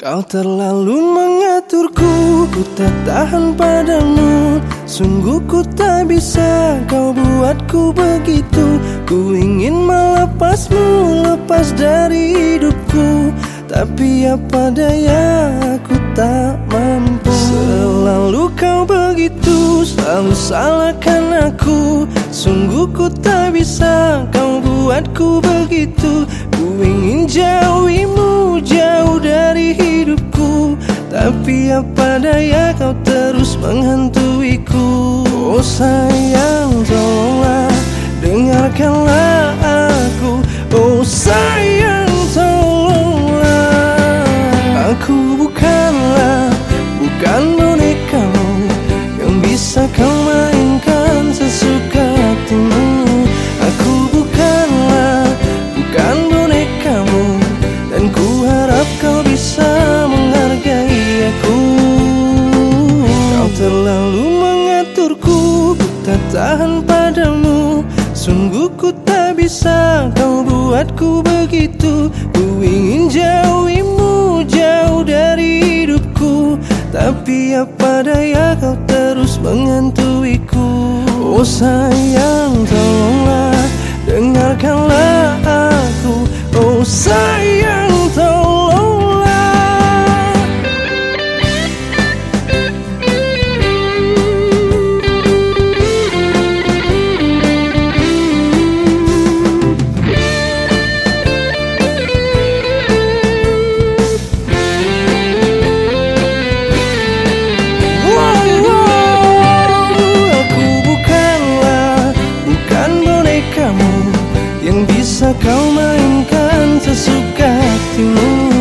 Kau terlalu mengaturku, ku tak tahan padamu. Sungguh ku tak bisa kau buatku begitu. Ku ingin melepasmu, lepas dari hidupku. Tapi apa daya aku tak mampu. Selalu kau begitu, selalu salahkan aku. Sungguh ku tak bisa kau buatku begitu. Ku ingin jauhimu Tapi apa daya kau terus menghantuiku Oh sayang tolonglah dengarkanlah aku. Oh sayang tolonglah Aku bukanlah bukan tahan padamu. Sungguh ku tak bisa kau buatku begitu. Ku ingin jauhimu jauh dari hidupku. Tapi apa daya kau terus menghantuiku Oh sayang tolonglah dengarkanlah aku. Oh sayang kau mainkan sesuka hatimu.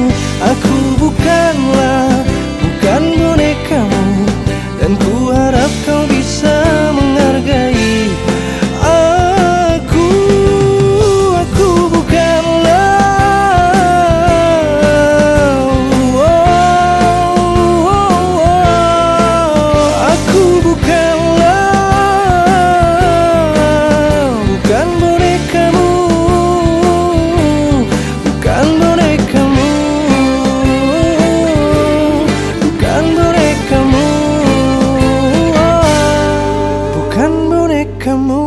bukan bonekamu